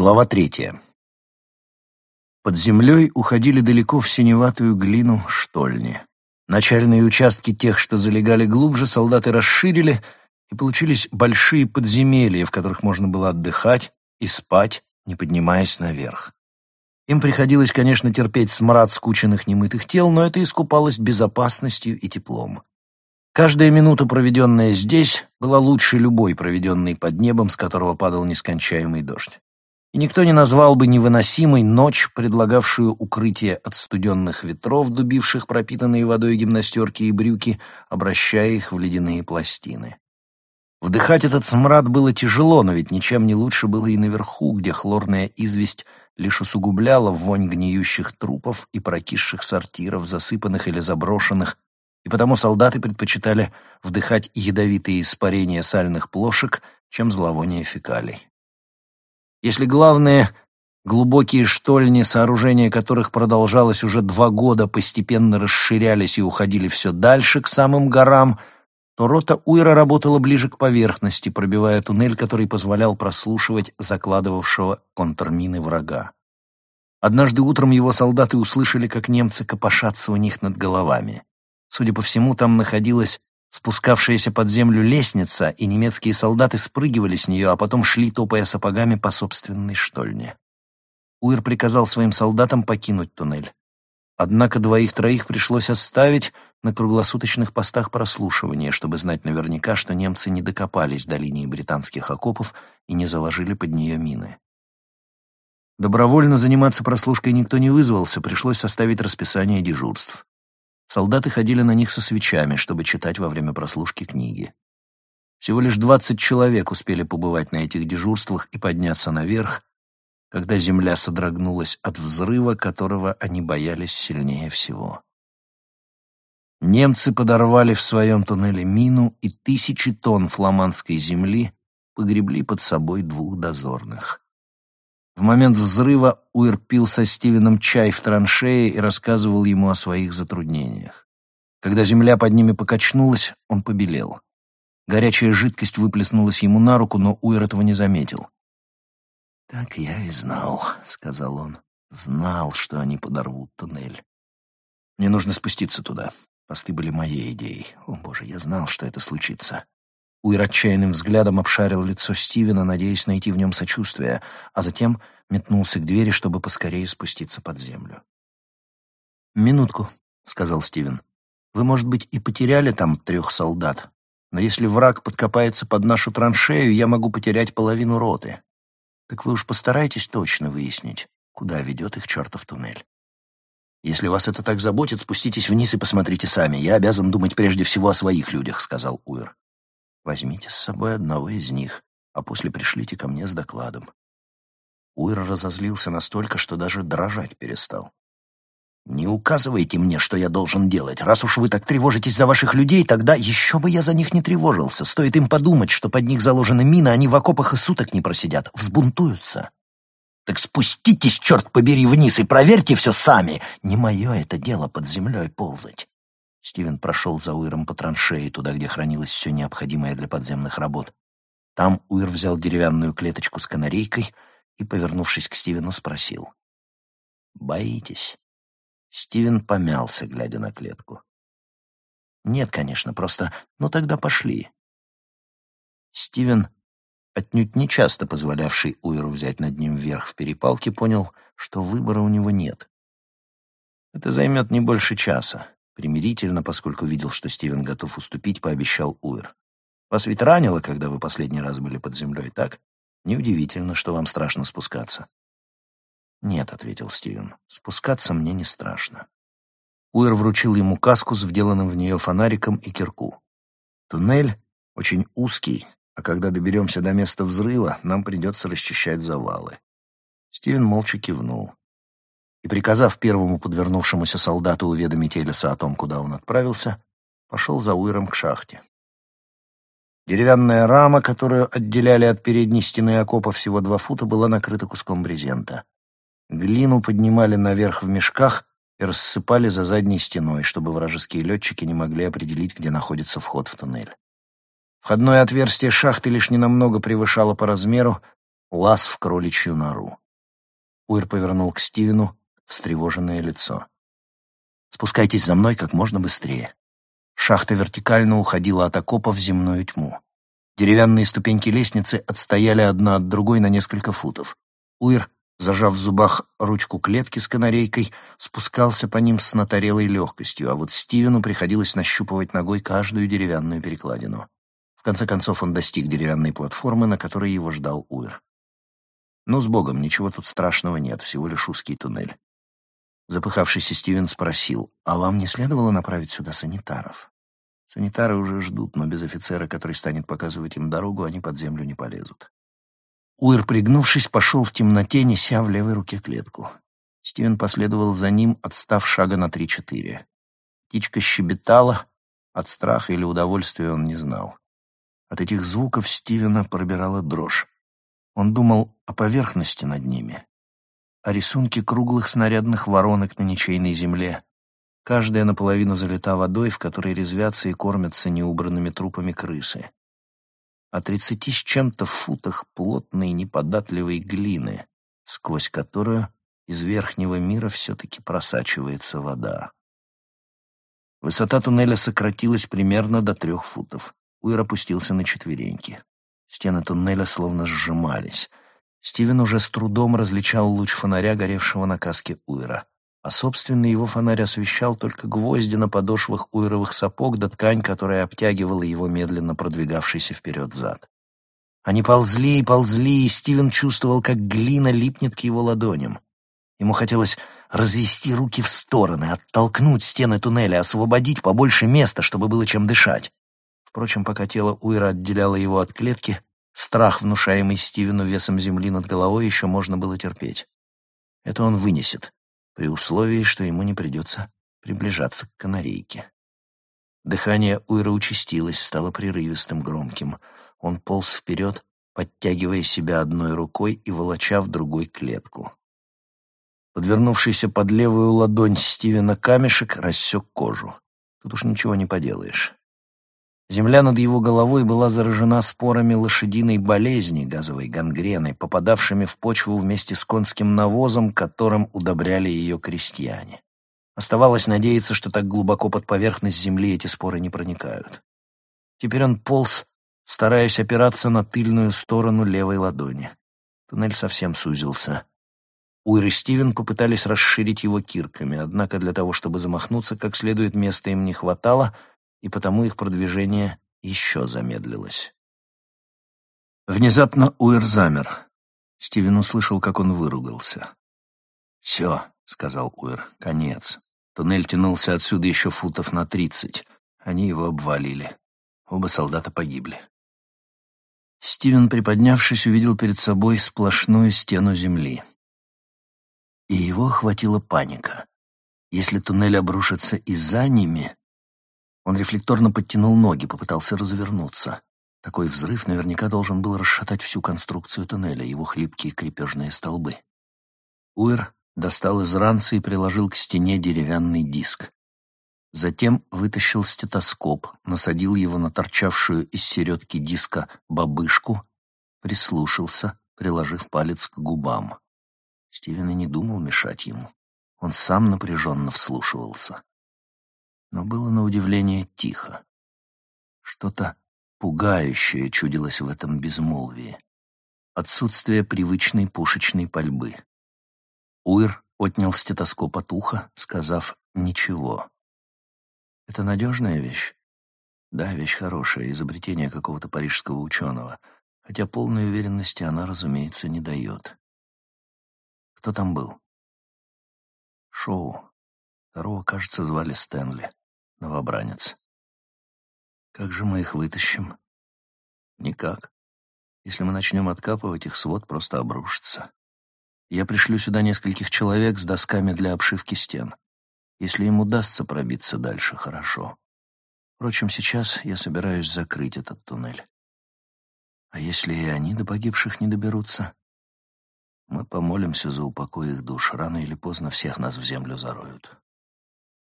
Глава третья. Под землей уходили далеко в синеватую глину штольни. Начальные участки тех, что залегали глубже, солдаты расширили, и получились большие подземелья, в которых можно было отдыхать и спать, не поднимаясь наверх. Им приходилось, конечно, терпеть смрад скученных немытых тел, но это искупалось безопасностью и теплом. Каждая минута, проведенная здесь, была лучше любой, проведенной под небом, с которого падал нескончаемый дождь. И никто не назвал бы невыносимой ночь, предлагавшую укрытие от студенных ветров, дубивших пропитанные водой гимнастерки и брюки, обращая их в ледяные пластины. Вдыхать этот смрад было тяжело, но ведь ничем не лучше было и наверху, где хлорная известь лишь усугубляла вонь гниющих трупов и прокисших сортиров, засыпанных или заброшенных, и потому солдаты предпочитали вдыхать ядовитые испарения сальных плошек, чем зловоние фекалий. Если главные глубокие штольни, сооружения которых продолжалось уже два года, постепенно расширялись и уходили все дальше, к самым горам — то рота Уира работала ближе к поверхности, пробивая туннель, который позволял прослушивать закладывавшего контрмины врага. Однажды утром его солдаты услышали, как немцы копошатся у них над головами. Судя по всему, там находилась спускавшаяся под землю лестница, и немецкие солдаты спрыгивали с нее, а потом шли, топая сапогами по собственной штольне. Уир приказал своим солдатам покинуть туннель. Однако двоих-троих пришлось оставить на круглосуточных постах прослушивания, чтобы знать наверняка, что немцы не докопались до линии британских окопов и не заложили под нее мины. Добровольно заниматься прослушкой никто не вызвался, пришлось составить расписание дежурств. Солдаты ходили на них со свечами, чтобы читать во время прослушки книги. Всего лишь двадцать человек успели побывать на этих дежурствах и подняться наверх, когда земля содрогнулась от взрыва, которого они боялись сильнее всего. Немцы подорвали в своем туннеле мину, и тысячи тонн фламандской земли погребли под собой двух дозорных. В момент взрыва Уир пил со Стивеном чай в траншее и рассказывал ему о своих затруднениях. Когда земля под ними покачнулась, он побелел. Горячая жидкость выплеснулась ему на руку, но Уир этого не заметил. «Так я и знал», — сказал он. «Знал, что они подорвут туннель. Мне нужно спуститься туда. Посты были моей идеей. О, боже, я знал, что это случится». Уир отчаянным взглядом обшарил лицо Стивена, надеясь найти в нем сочувствие, а затем метнулся к двери, чтобы поскорее спуститься под землю. «Минутку», — сказал Стивен. «Вы, может быть, и потеряли там трех солдат, но если враг подкопается под нашу траншею, я могу потерять половину роты. Так вы уж постарайтесь точно выяснить, куда ведет их чертов туннель. «Если вас это так заботит, спуститесь вниз и посмотрите сами. Я обязан думать прежде всего о своих людях», — сказал Уир. «Возьмите с собой одного из них, а после пришлите ко мне с докладом». Уир разозлился настолько, что даже дрожать перестал. «Не указывайте мне, что я должен делать. Раз уж вы так тревожитесь за ваших людей, тогда еще бы я за них не тревожился. Стоит им подумать, что под них заложены мины, они в окопах и суток не просидят, взбунтуются. Так спуститесь, черт побери, вниз и проверьте все сами. Не мое это дело под землей ползать». Стивен прошел за Уиром по траншеи, туда, где хранилось все необходимое для подземных работ. Там Уир взял деревянную клеточку с канарейкой и, повернувшись к Стивену, спросил. «Боитесь?» Стивен помялся, глядя на клетку. «Нет, конечно, просто... Ну тогда пошли». Стивен, отнюдь не часто позволявший Уиру взять над ним верх в перепалке, понял, что выбора у него нет. Это займет не больше часа. Примирительно, поскольку видел, что Стивен готов уступить, пообещал Уир. «Вас ведь ранило, когда вы последний раз были под землей, так? Неудивительно, что вам страшно спускаться». «Нет», — ответил Стивен, — «спускаться мне не страшно». Уэр вручил ему каску с вделанным в нее фонариком и кирку. «Туннель очень узкий, а когда доберемся до места взрыва, нам придется расчищать завалы». Стивен молча кивнул. И, приказав первому подвернувшемуся солдату уведомить Элиса о том, куда он отправился, пошел за Уэром к шахте. Деревянная рама, которую отделяли от передней стены окопа всего два фута, была накрыта куском брезента. Глину поднимали наверх в мешках и рассыпали за задней стеной, чтобы вражеские летчики не могли определить, где находится вход в туннель. Входное отверстие шахты лишь ненамного превышало по размеру лаз в кроличью нору. Уир повернул к Стивену встревоженное лицо. «Спускайтесь за мной как можно быстрее». Шахта вертикально уходила от окопа в земную тьму. Деревянные ступеньки лестницы отстояли одна от другой на несколько футов. Уир, зажав в зубах ручку клетки с канарейкой, спускался по ним с наторелой легкостью, а вот Стивену приходилось нащупывать ногой каждую деревянную перекладину. В конце концов он достиг деревянной платформы, на которой его ждал Уир. «Ну, с Богом, ничего тут страшного нет, всего лишь узкий туннель». Запыхавшийся Стивен спросил, «А вам не следовало направить сюда санитаров?» Санитары уже ждут, но без офицера, который станет показывать им дорогу, они под землю не полезут. Уир, пригнувшись, пошел в темноте, неся в левой руке клетку. Стивен последовал за ним, отстав шага на три-четыре. Птичка щебетала, от страха или удовольствия он не знал. От этих звуков Стивена пробирала дрожь. Он думал о поверхности над ними, о рисунке круглых снарядных воронок на ничейной земле. Каждая наполовину залита водой, в которой резвятся и кормятся неубранными трупами крысы. О тридцати с чем-то футах плотной неподатливой глины, сквозь которую из верхнего мира все-таки просачивается вода. Высота туннеля сократилась примерно до трех футов. Уир опустился на четвереньки. Стены туннеля словно сжимались. Стивен уже с трудом различал луч фонаря, горевшего на каске Уира. А собственный его фонарь освещал только гвозди на подошвах уировых сапог да ткань, которая обтягивала его медленно продвигавшийся вперед зад. Они ползли и ползли, и Стивен чувствовал, как глина липнет к его ладоням. Ему хотелось развести руки в стороны, оттолкнуть стены туннеля, освободить побольше места, чтобы было чем дышать. Впрочем, пока тело Уира отделяло его от клетки, страх, внушаемый Стивену весом земли над головой, еще можно было терпеть. Это он вынесет, при условии, что ему не придется приближаться к канарейке. Дыхание Уира участилось, стало прерывистым, громким. Он полз вперед, подтягивая себя одной рукой и волоча в другой клетку. Подвернувшийся под левую ладонь Стивена камешек рассек кожу. Тут уж ничего не поделаешь. Земля над его головой была заражена спорами лошадиной болезни, газовой гангрены, попадавшими в почву вместе с конским навозом, которым удобряли ее крестьяне. Оставалось надеяться, что так глубоко под поверхность земли эти споры не проникают. Теперь он полз, стараясь опираться на тыльную сторону левой ладони. Туннель совсем сузился. Уир и Стивен попытались расширить его кирками, однако для того, чтобы замахнуться как следует, места им не хватало — и потому их продвижение еще замедлилось. Внезапно Уэр замер. Стивен услышал, как он выругался. «Все», — сказал Уэр, — «конец. Туннель тянулся отсюда еще футов на тридцать. Они его обвалили. Оба солдата погибли». Стивен, приподнявшись, увидел перед собой сплошную стену земли. И его охватила паника. Если туннель обрушится и за ними, он рефлекторно подтянул ноги, попытался развернуться. Такой взрыв наверняка должен был расшатать всю конструкцию туннеля, его хлипкие крепежные столбы. Уэр достал из ранца и приложил к стене деревянный диск. Затем вытащил стетоскоп, насадил его на торчавшую из середки диска бабышку, прислушался, приложив палец к губам. Стивен и не думал мешать ему. Он сам напряженно вслушивался но было на удивление тихо. Что-то пугающее чудилось в этом безмолвии. Отсутствие привычной пушечной пальбы. Уир отнял стетоскоп от уха, сказав «ничего». «Это надежная вещь?» «Да, вещь хорошая, изобретение какого-то парижского ученого, хотя полной уверенности она, разумеется, не дает». «Кто там был?» «Шоу. Второго, кажется, звали Стэнли новобранец. Как же мы их вытащим? Никак. Если мы начнем откапывать, их свод просто обрушится. Я пришлю сюда нескольких человек с досками для обшивки стен. Если им удастся пробиться дальше, хорошо. Впрочем, сейчас я собираюсь закрыть этот туннель. А если и они до погибших не доберутся? Мы помолимся за упокой их душ. Рано или поздно всех нас в землю зароют.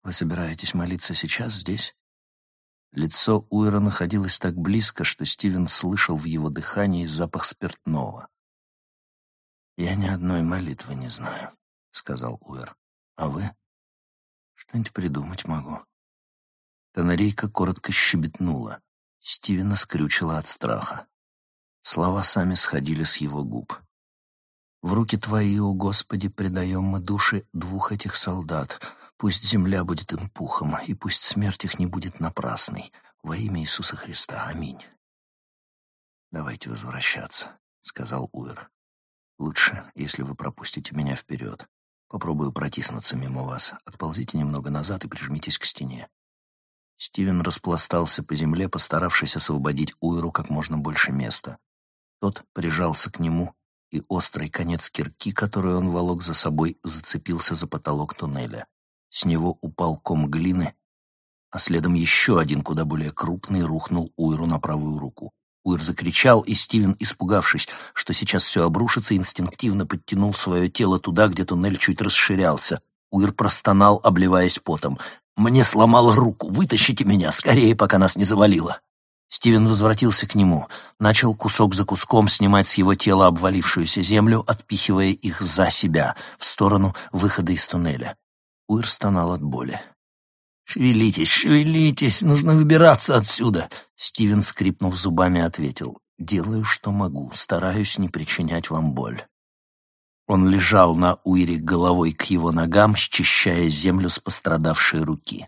Вы собираетесь молиться сейчас здесь? Лицо Уэра находилось так близко, что Стивен слышал в его дыхании запах спиртного. «Я ни одной молитвы не знаю», — сказал Уэр. «А вы?» «Что-нибудь придумать могу». Канарейка коротко щебетнула. Стивена скрючила от страха. Слова сами сходили с его губ. «В руки Твои, о Господи, предаем мы души двух этих солдат. Пусть земля будет им пухом, и пусть смерть их не будет напрасной. Во имя Иисуса Христа. Аминь». «Давайте возвращаться», — сказал Уэр. «Лучше, если вы пропустите меня вперед. Попробую протиснуться мимо вас. Отползите немного назад и прижмитесь к стене. Стивен распластался по земле, постаравшись освободить Уиру как можно больше места. Тот прижался к нему, и острый конец кирки, которую он волок за собой, зацепился за потолок туннеля. С него упал ком глины, а следом еще один, куда более крупный, рухнул Уиру на правую руку. Уир закричал, и Стивен, испугавшись, что сейчас все обрушится, инстинктивно подтянул свое тело туда, где туннель чуть расширялся. Уир простонал, обливаясь потом. «Мне сломало руку! Вытащите меня! Скорее, пока нас не завалило!» Стивен возвратился к нему, начал кусок за куском снимать с его тела обвалившуюся землю, отпихивая их за себя, в сторону выхода из туннеля. Уир стонал от боли. «Шевелитесь, шевелитесь, нужно выбираться отсюда!» Стивен, скрипнув зубами, ответил. «Делаю, что могу, стараюсь не причинять вам боль». Он лежал на Уире головой к его ногам, счищая землю с пострадавшей руки.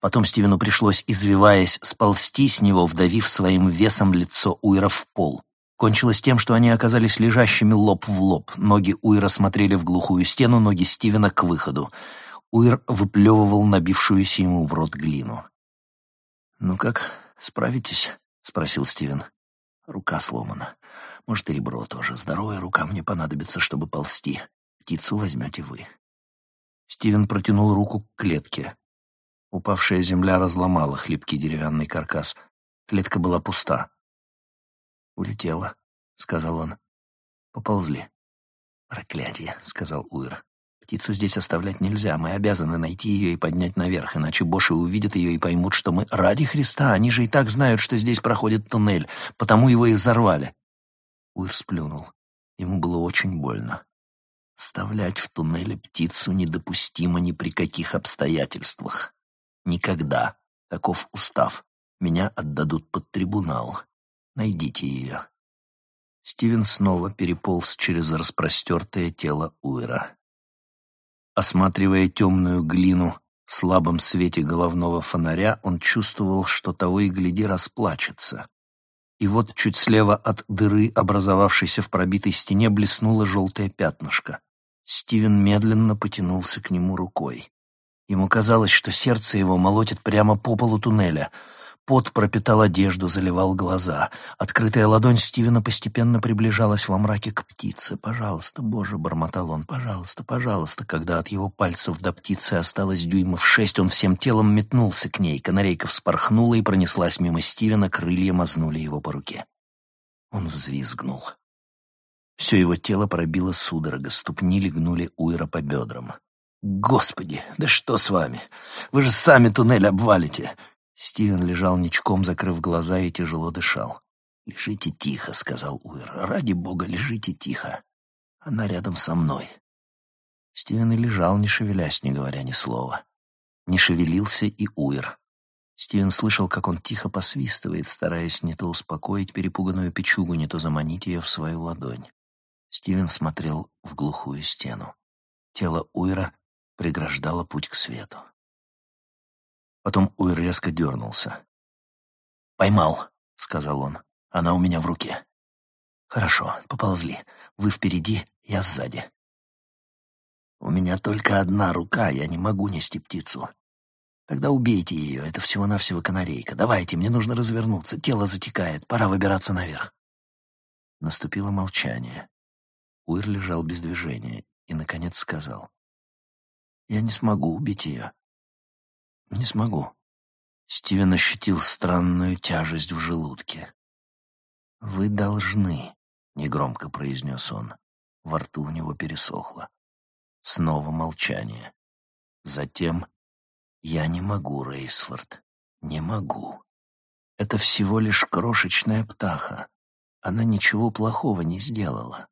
Потом Стивену пришлось, извиваясь, сползти с него, вдавив своим весом лицо Уира в пол. Кончилось тем, что они оказались лежащими лоб в лоб. Ноги Уира смотрели в глухую стену, ноги Стивена к выходу. Уир выплевывал набившуюся ему в рот глину. «Ну как, справитесь?» — спросил Стивен. «Рука сломана. Может, и ребро тоже. Здоровая рука мне понадобится, чтобы ползти. Птицу возьмете вы». Стивен протянул руку к клетке. Упавшая земля разломала хлипкий деревянный каркас. Клетка была пуста. «Улетела», — сказал он. «Поползли». «Проклятие», — сказал Уир. «Птицу здесь оставлять нельзя. Мы обязаны найти ее и поднять наверх, иначе боши увидят ее и поймут, что мы ради Христа. Они же и так знают, что здесь проходит туннель, потому его и взорвали. Уир сплюнул. Ему было очень больно. Оставлять в туннеле птицу недопустимо ни при каких обстоятельствах. Никогда. Таков устав. Меня отдадут под трибунал. Найдите ее. Стивен снова переполз через распростертое тело Уира. Осматривая темную глину в слабом свете головного фонаря, он чувствовал, что того и гляди расплачется и вот чуть слева от дыры, образовавшейся в пробитой стене, блеснуло желтое пятнышко. Стивен медленно потянулся к нему рукой. Ему казалось, что сердце его молотит прямо по полу туннеля — Пот пропитал одежду, заливал глаза. Открытая ладонь Стивена постепенно приближалась во мраке к птице. «Пожалуйста, Боже!» — бормотал он. «Пожалуйста, пожалуйста!» Когда от его пальцев до птицы осталось дюймов шесть, он всем телом метнулся к ней. Канарейка вспорхнула и пронеслась мимо Стивена, крылья мазнули его по руке. Он взвизгнул. Все его тело пробило судорога, ступни легнули Уира по бедрам. «Господи, да что с вами? Вы же сами туннель обвалите!» Стивен лежал ничком, закрыв глаза и тяжело дышал. «Лежите тихо», — сказал Уир. «Ради бога, лежите тихо. Она рядом со мной». Стивен и лежал, не шевелясь, не говоря ни слова. Не шевелился и Уир. Стивен слышал, как он тихо посвистывает, стараясь не то успокоить перепуганную печугу, не то заманить ее в свою ладонь. Стивен смотрел в глухую стену. Тело Уира преграждало путь к свету. Потом Уир резко дернулся. «Поймал», — сказал он. «Она у меня в руке». «Хорошо, поползли. Вы впереди, я сзади». «У меня только одна рука, я не могу нести птицу». «Тогда убейте ее, это всего-навсего канарейка. Давайте, мне нужно развернуться, тело затекает, пора выбираться наверх». Наступило молчание. Уир лежал без движения и, наконец, сказал. «Я не смогу убить ее. «Не смогу». Стивен ощутил странную тяжесть в желудке. «Вы должны», — негромко произнес он. Во рту у него пересохло. Снова молчание. Затем «Я не могу, Рейсфорд, не могу. Это всего лишь крошечная птаха. Она ничего плохого не сделала».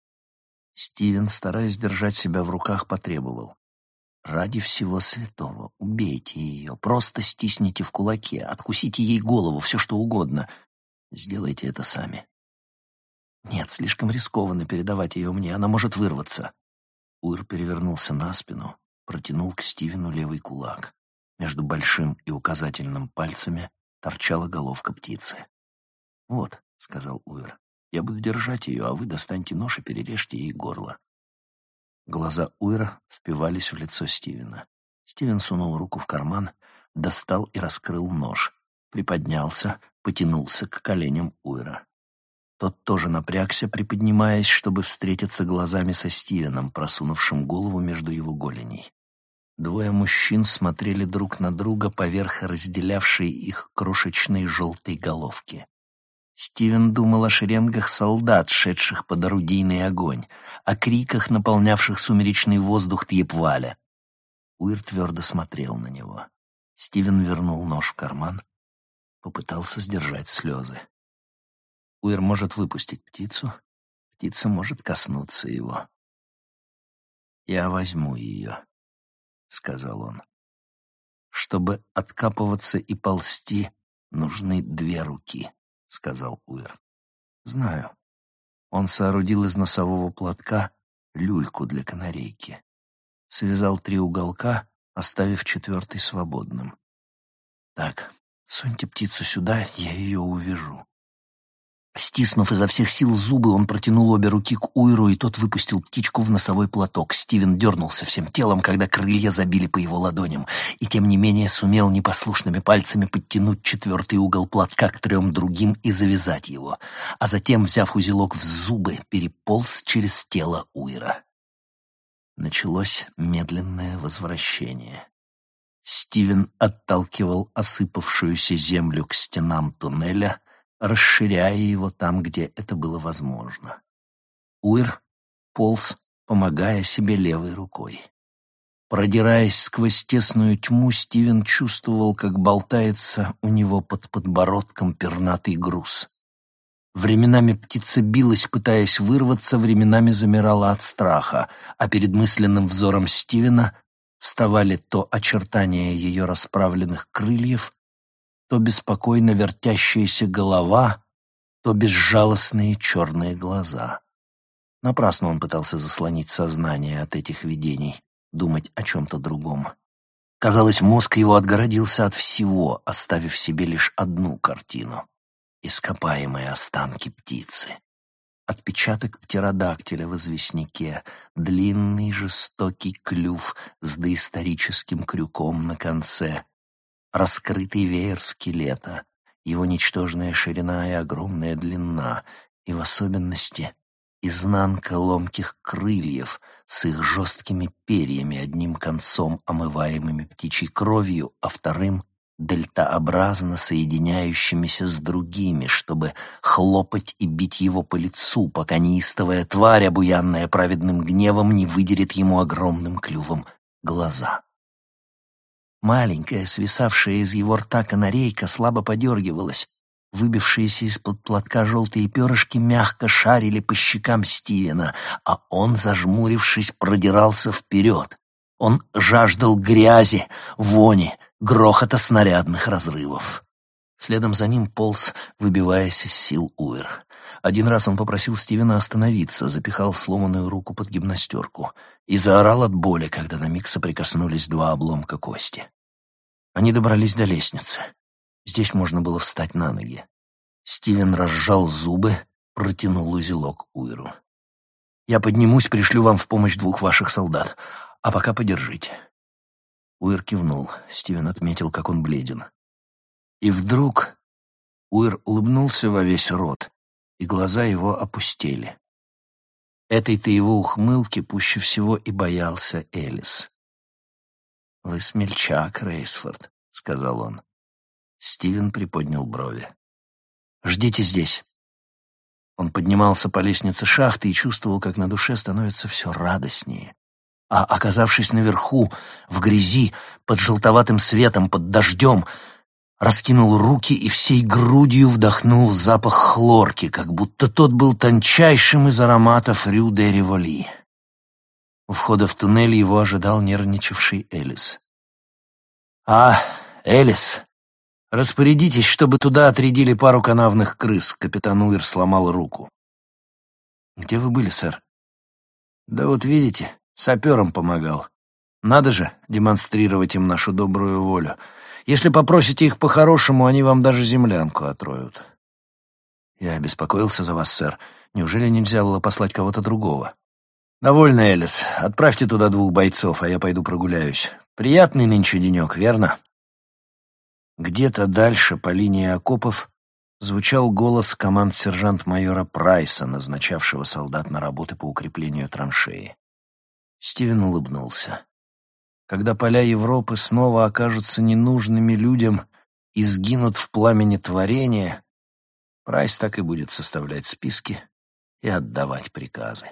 Стивен, стараясь держать себя в руках, потребовал. «Ради всего святого, убейте ее, просто стисните в кулаке, откусите ей голову, все что угодно. Сделайте это сами». «Нет, слишком рискованно передавать ее мне, она может вырваться». Уир перевернулся на спину, протянул к Стивену левый кулак. Между большим и указательным пальцами торчала головка птицы. «Вот», — сказал Уир, — «я буду держать ее, а вы достаньте нож и перережьте ей горло». Глаза Уира впивались в лицо Стивена. Стивен сунул руку в карман, достал и раскрыл нож, приподнялся, потянулся к коленям Уира. Тот тоже напрягся, приподнимаясь, чтобы встретиться глазами со Стивеном, просунувшим голову между его голеней. Двое мужчин смотрели друг на друга поверх разделявшей их крошечной желтой головки. Стивен думал о шеренгах солдат, шедших под орудийный огонь, о криках, наполнявших сумеречный воздух Тьепваля. Уир твердо смотрел на него. Стивен вернул нож в карман, попытался сдержать слезы. Уир может выпустить птицу, птица может коснуться его. «Я возьму ее», — сказал он. «Чтобы откапываться и ползти, нужны две руки», — сказал Уир. «Знаю». Он соорудил из носового платка люльку для канарейки. Связал три уголка, оставив четвертый свободным. «Так, суньте птицу сюда, я ее увяжу». Стиснув изо всех сил зубы, он протянул обе руки к Уиру, и тот выпустил птичку в носовой платок. Стивен дернулся всем телом, когда крылья забили по его ладоням, и тем не менее сумел непослушными пальцами подтянуть четвертый угол платка к трем другим и завязать его, а затем, взяв узелок в зубы, переполз через тело Уира. Началось медленное возвращение. Стивен отталкивал осыпавшуюся землю к стенам туннеля — расширяя его там, где это было возможно. Уир полз, помогая себе левой рукой. Продираясь сквозь тесную тьму, Стивен чувствовал, как болтается у него под подбородком пернатый груз. Временами птица билась, пытаясь вырваться, временами замирала от страха, а перед мысленным взором Стивена вставали то очертания ее расправленных крыльев, то беспокойно вертящаяся голова, то безжалостные черные глаза. Напрасно он пытался заслонить сознание от этих видений, думать о чем-то другом. Казалось, мозг его отгородился от всего, оставив себе лишь одну картину — ископаемые останки птицы. Отпечаток птеродактиля в известняке, длинный жестокий клюв с доисторическим крюком на конце, раскрытый веер скелета, его ничтожная ширина и огромная длина, и в особенности изнанка ломких крыльев с их жесткими перьями, одним концом омываемыми птичьей кровью, а вторым дельтаобразно соединяющимися с другими, чтобы хлопать и бить его по лицу, пока неистовая тварь, обуянная праведным гневом, не выдерет ему огромным клювом глаза. Маленькая, свисавшая из его рта канарейка, слабо подергивалась. Выбившиеся из-под платка желтые перышки мягко шарили по щекам Стивена, а он, зажмурившись, продирался вперед. Он жаждал грязи, вони, грохота снарядных разрывов. Следом за ним полз, выбиваясь из сил Уэр. Один раз он попросил Стивена остановиться, запихал сломанную руку под гимнастерку и заорал от боли, когда на миг соприкоснулись два обломка кости. Они добрались до лестницы. Здесь можно было встать на ноги. Стивен разжал зубы, протянул узелок Уиру. «Я поднимусь, пришлю вам в помощь двух ваших солдат, а пока подержите». Уир кивнул. Стивен отметил, как он бледен. И вдруг Уир улыбнулся во весь рот, и глаза его опустели. Этой-то его ухмылки пуще всего и боялся Элис. «Вы смельчак, Рейсфорд», — сказал он. Стивен приподнял брови. «Ждите здесь». Он поднимался по лестнице шахты и чувствовал, как на душе становится все радостнее. А, оказавшись наверху, в грязи, под желтоватым светом, под дождем, раскинул руки и всей грудью вдохнул запах хлорки, как будто тот был тончайшим из ароматов Рю де Револи. У входа в туннель его ожидал нервничавший Элис. «А, Элис, распорядитесь, чтобы туда отрядили пару канавных крыс», — капитан Уир сломал руку. «Где вы были, сэр?» «Да вот видите, сапером помогал. Надо же демонстрировать им нашу добрую волю. Если попросите их по-хорошему, они вам даже землянку отроют». «Я беспокоился за вас, сэр. Неужели нельзя было послать кого-то другого?» «Довольно, Элис. Отправьте туда двух бойцов, а я пойду прогуляюсь. Приятный нынче денек, верно?» Где-то дальше, по линии окопов, звучал голос команд сержант-майора Прайса, назначавшего солдат на работы по укреплению траншеи. Стивен улыбнулся. Когда поля Европы снова окажутся ненужными людям и сгинут в пламени творения, Прайс так и будет составлять списки и отдавать приказы.